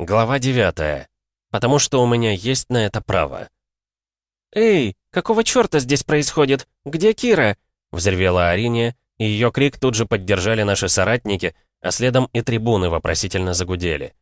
Глава 9. Потому что у меня есть на это право. «Эй, какого чёрта здесь происходит? Где Кира?» — взревела Ариния, и её крик тут же поддержали наши соратники, а следом и трибуны вопросительно загудели.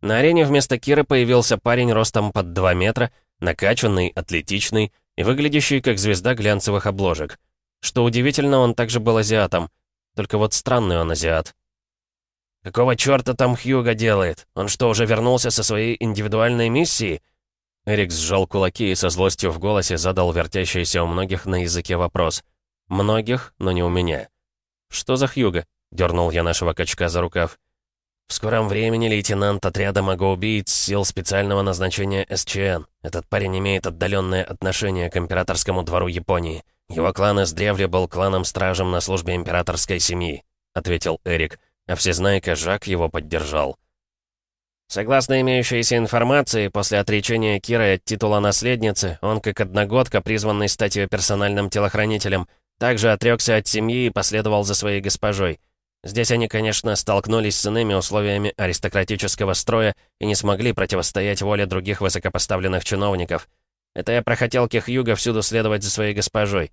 На арене вместо Киры появился парень ростом под 2 метра, накачанный, атлетичный и выглядящий как звезда глянцевых обложек. Что удивительно, он также был азиатом. Только вот странный он азиат. «Какого чёрта там Хьюга делает? Он что, уже вернулся со своей индивидуальной миссией?» Эрик сжал кулаки и со злостью в голосе задал вертящийся у многих на языке вопрос. «Многих, но не у меня». «Что за Хьюга?» — дернул я нашего качка за рукав. «В скором времени лейтенант отряда магоубийц сил специального назначения СЧН. Этот парень имеет отдаленное отношение к императорскому двору Японии. Его клан из древля был кланом-стражем на службе императорской семьи», — ответил Эрик а всезнайка Жак его поддержал. Согласно имеющейся информации, после отречения Киры от титула наследницы, он, как одногодка, призванный стать ее персональным телохранителем, также отрекся от семьи и последовал за своей госпожой. Здесь они, конечно, столкнулись с иными условиями аристократического строя и не смогли противостоять воле других высокопоставленных чиновников. Это я про хотелки Хьюга всюду следовать за своей госпожой.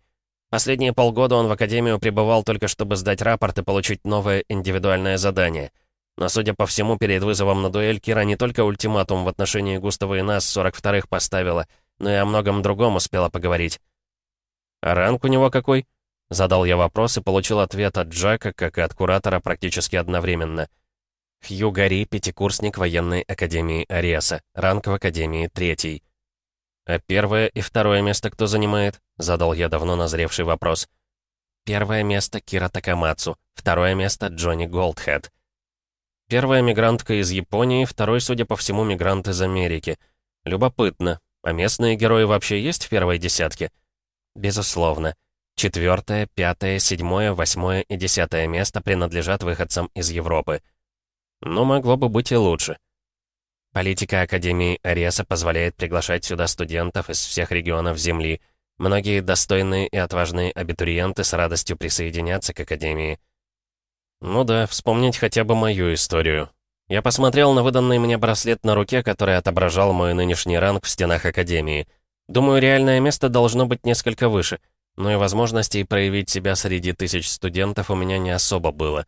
Последние полгода он в Академию пребывал только чтобы сдать рапорт и получить новое индивидуальное задание. Но, судя по всему, перед вызовом на дуэль Кира не только ультиматум в отношении Густава и нас 42-х поставила, но и о многом другом успела поговорить. «А ранг у него какой?» Задал я вопрос и получил ответ от Джака, как и от куратора, практически одновременно. Хью Гарри, пятикурсник военной академии Ареса, ранг в академии третий. «А первое и второе место кто занимает?» — задал я давно назревший вопрос. «Первое место Кира Такамацу, второе место Джонни Голдхед». Первая мигрантка из Японии, второй, судя по всему, мигрант из Америки. Любопытно. А местные герои вообще есть в первой десятке? Безусловно. Четвертое, пятое, седьмое, восьмое и десятое место принадлежат выходцам из Европы. Но могло бы быть и лучше. Политика Академии Ареса позволяет приглашать сюда студентов из всех регионов Земли. Многие достойные и отважные абитуриенты с радостью присоединятся к Академии. Ну да, вспомнить хотя бы мою историю. Я посмотрел на выданный мне браслет на руке, который отображал мой нынешний ранг в стенах Академии. Думаю, реальное место должно быть несколько выше, но и возможностей проявить себя среди тысяч студентов у меня не особо было.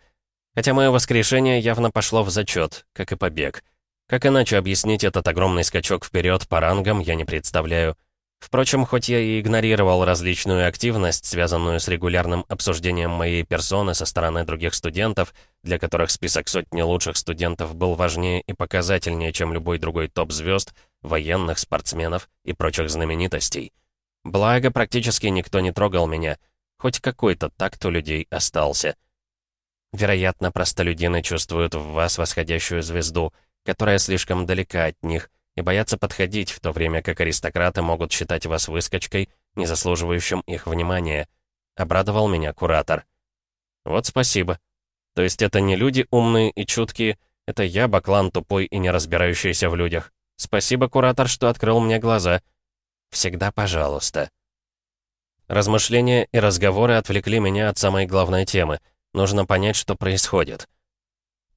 Хотя мое воскрешение явно пошло в зачет, как и побег. Как иначе объяснить этот огромный скачок вперед по рангам, я не представляю. Впрочем, хоть я и игнорировал различную активность, связанную с регулярным обсуждением моей персоны со стороны других студентов, для которых список сотни лучших студентов был важнее и показательнее, чем любой другой топ-звезд, военных, спортсменов и прочих знаменитостей. Благо, практически никто не трогал меня. Хоть какой-то такт у людей остался. Вероятно, простолюдины чувствуют в вас восходящую звезду — которая слишком далека от них, и боятся подходить, в то время как аристократы могут считать вас выскочкой, не заслуживающим их внимания. Обрадовал меня куратор. Вот спасибо. То есть это не люди умные и чуткие, это я, баклан тупой и не разбирающийся в людях. Спасибо, куратор, что открыл мне глаза. Всегда пожалуйста. Размышления и разговоры отвлекли меня от самой главной темы. Нужно понять, что происходит.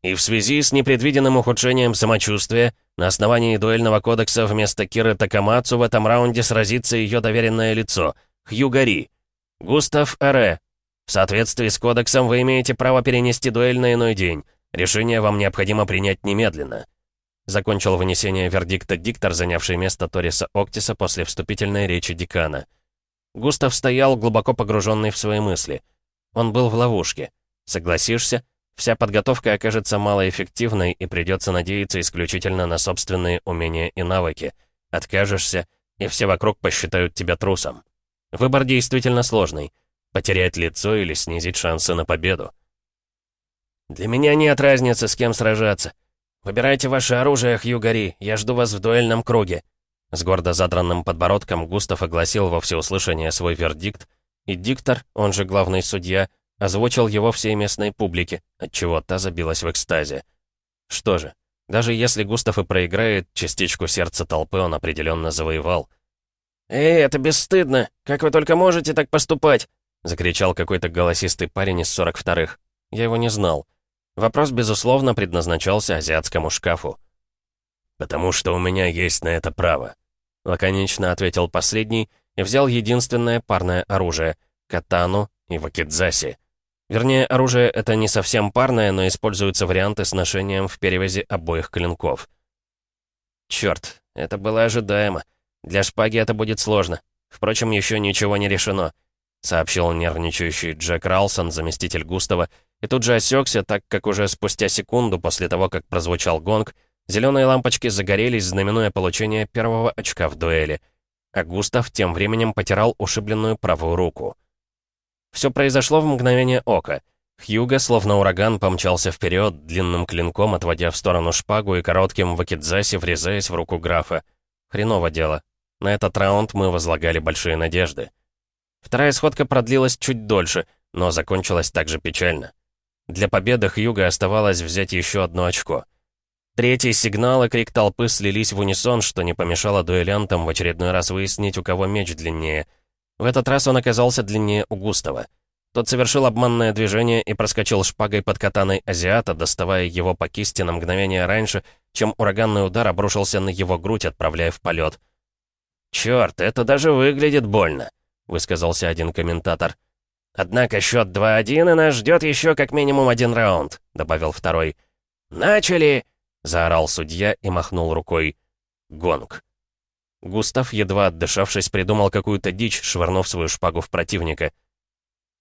И в связи с непредвиденным ухудшением самочувствия, на основании дуэльного кодекса вместо Киры Такамацу в этом раунде сразится ее доверенное лицо — Хьюгари. Густав Эре. В соответствии с кодексом вы имеете право перенести дуэль на иной день. Решение вам необходимо принять немедленно. Закончил вынесение вердикта диктор, занявший место Ториса Октиса после вступительной речи декана. Густав стоял, глубоко погруженный в свои мысли. Он был в ловушке. Согласишься? Вся подготовка окажется малоэффективной и придется надеяться исключительно на собственные умения и навыки. Откажешься, и все вокруг посчитают тебя трусом. Выбор действительно сложный. Потерять лицо или снизить шансы на победу. «Для меня нет разницы, с кем сражаться. Выбирайте ваше оружие, Хьюгари, я жду вас в дуэльном круге». С гордо задранным подбородком Густав огласил во всеуслышание свой вердикт, и диктор, он же главный судья, Озвучил его всей местной публике, отчего та забилась в экстазе. Что же, даже если Густав и проиграет, частичку сердца толпы он определенно завоевал. «Эй, это бесстыдно! Как вы только можете так поступать?» Закричал какой-то голосистый парень из 42-х. Я его не знал. Вопрос, безусловно, предназначался азиатскому шкафу. «Потому что у меня есть на это право», — лаконично ответил последний и взял единственное парное оружие — катану и вакидзаси. Вернее, оружие это не совсем парное, но используются варианты с ношением в перевязи обоих клинков. Черт, это было ожидаемо. Для шпаги это будет сложно. Впрочем, еще ничего не решено, сообщил нервничающий Джек Ралсон, заместитель Густава, и тут же осекся, так как уже спустя секунду после того, как прозвучал гонг, зеленые лампочки загорелись, знаменуя получение первого очка в дуэли. А Густав тем временем потирал ушибленную правую руку. Все произошло в мгновение ока. Хьюго, словно ураган, помчался вперед, длинным клинком отводя в сторону шпагу и коротким вакидзаси врезаясь в руку графа. Хреново дело. На этот раунд мы возлагали большие надежды. Вторая сходка продлилась чуть дольше, но закончилась также печально. Для победы Хьюга оставалось взять еще одно очко. Третий сигнал и крик толпы слились в унисон, что не помешало дуэлянтам в очередной раз выяснить, у кого меч длиннее — в этот раз он оказался длиннее у Густава. Тот совершил обманное движение и проскочил шпагой под катаной азиата, доставая его по кисти на мгновение раньше, чем ураганный удар обрушился на его грудь, отправляя в полет. «Чёрт, это даже выглядит больно», — высказался один комментатор. «Однако счет 2-1, и нас ждет еще как минимум один раунд», — добавил второй. «Начали!» — заорал судья и махнул рукой. Гонг. Густав, едва отдышавшись, придумал какую-то дичь, швырнув свою шпагу в противника.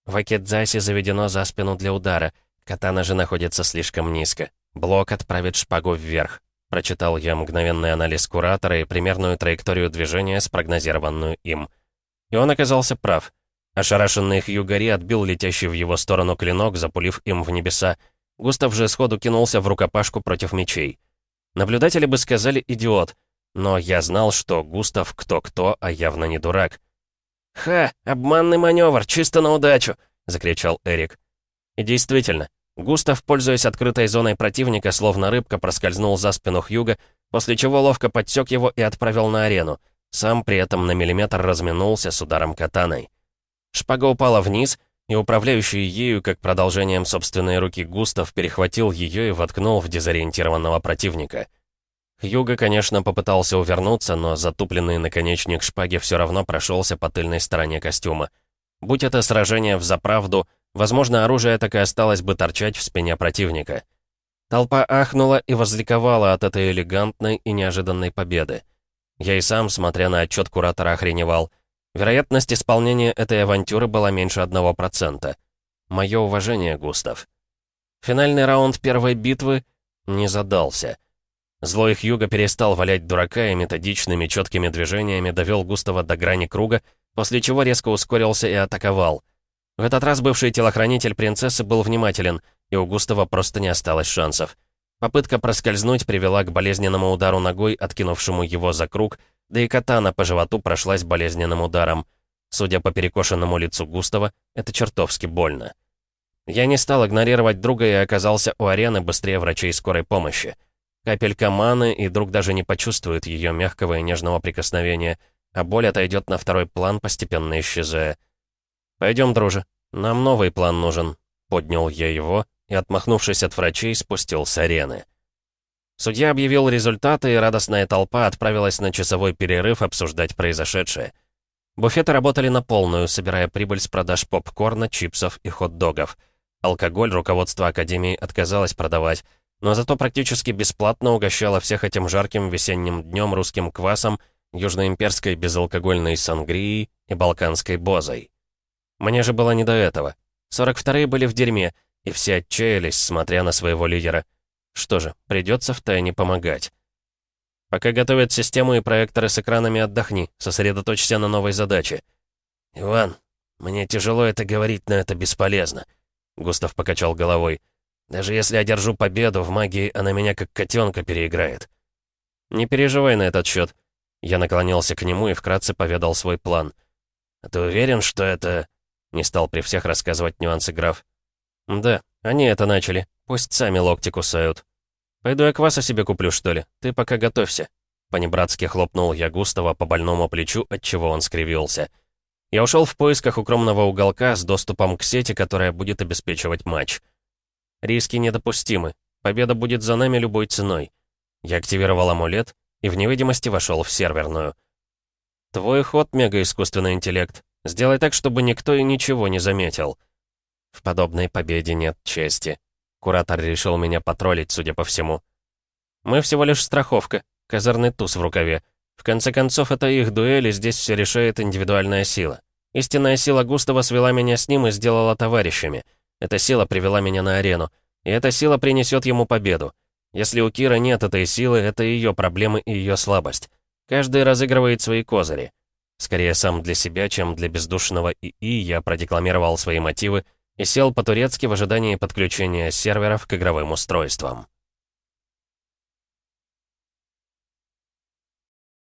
Вакедзаси заведено за спину для удара. Катана же находится слишком низко. Блок отправит шпагу вверх. Прочитал я мгновенный анализ куратора и примерную траекторию движения, спрогнозированную им. И он оказался прав. Ошарашенный Хьюгари отбил летящий в его сторону клинок, запулив им в небеса. Густав же сходу кинулся в рукопашку против мечей. Наблюдатели бы сказали «идиот», но я знал, что Густав кто-кто, а явно не дурак. «Ха! Обманный маневр! Чисто на удачу!» — закричал Эрик. И действительно, Густав, пользуясь открытой зоной противника, словно рыбка проскользнул за спину Хьюга, после чего ловко подсек его и отправил на арену. Сам при этом на миллиметр разминулся с ударом катаной. Шпага упала вниз, и управляющий ею, как продолжением собственной руки Густав, перехватил ее и воткнул в дезориентированного противника. Хьюго, конечно, попытался увернуться, но затупленный наконечник шпаги все равно прошелся по тыльной стороне костюма. Будь это сражение в заправду, возможно, оружие так и осталось бы торчать в спине противника. Толпа ахнула и возликовала от этой элегантной и неожиданной победы. Я и сам, смотря на отчет куратора, охреневал. Вероятность исполнения этой авантюры была меньше одного процента. Мое уважение, Густав. Финальный раунд первой битвы не задался — Злой Хьюго перестал валять дурака и методичными четкими движениями довел Густава до грани круга, после чего резко ускорился и атаковал. В этот раз бывший телохранитель принцессы был внимателен, и у Густава просто не осталось шансов. Попытка проскользнуть привела к болезненному удару ногой, откинувшему его за круг, да и катана по животу прошлась болезненным ударом. Судя по перекошенному лицу Густава, это чертовски больно. Я не стал игнорировать друга и оказался у арены быстрее врачей скорой помощи. Капелька маны, и друг даже не почувствует ее мягкого и нежного прикосновения, а боль отойдет на второй план, постепенно исчезая. «Пойдем, друже, нам новый план нужен», — поднял я его и, отмахнувшись от врачей, спустил с арены. Судья объявил результаты, и радостная толпа отправилась на часовой перерыв обсуждать произошедшее. Буфеты работали на полную, собирая прибыль с продаж попкорна, чипсов и хот-догов. Алкоголь руководство Академии отказалось продавать, но зато практически бесплатно угощала всех этим жарким весенним днем русским квасом, южноимперской безалкогольной сангрией и балканской бозой. Мне же было не до этого. 42-е были в дерьме, и все отчаялись, смотря на своего лидера. Что же, придется втайне помогать. Пока готовят систему и проекторы с экранами, отдохни, сосредоточься на новой задаче. «Иван, мне тяжело это говорить, но это бесполезно», — Густав покачал головой. Даже если одержу победу, в магии она меня как котенка переиграет. Не переживай на этот счет. Я наклонился к нему и вкратце поведал свой план. «А ты уверен, что это...» Не стал при всех рассказывать нюансы граф. «Да, они это начали. Пусть сами локти кусают. Пойду я кваса себе куплю, что ли? Ты пока готовься». Понебратски хлопнул я Густава по больному плечу, отчего он скривился. Я ушел в поисках укромного уголка с доступом к сети, которая будет обеспечивать матч. Риски недопустимы. Победа будет за нами любой ценой. Я активировал амулет и в невидимости вошел в серверную. «Твой ход, мега-искусственный интеллект. Сделай так, чтобы никто и ничего не заметил». В подобной победе нет чести. Куратор решил меня потроллить, судя по всему. Мы всего лишь страховка, козырный туз в рукаве. В конце концов, это их дуэль, и здесь все решает индивидуальная сила. Истинная сила Густава свела меня с ним и сделала товарищами. Эта сила привела меня на арену. И эта сила принесет ему победу. Если у Кира нет этой силы, это ее проблемы и ее слабость. Каждый разыгрывает свои козыри. Скорее сам для себя, чем для бездушного ИИ, я продекламировал свои мотивы и сел по-турецки в ожидании подключения серверов к игровым устройствам.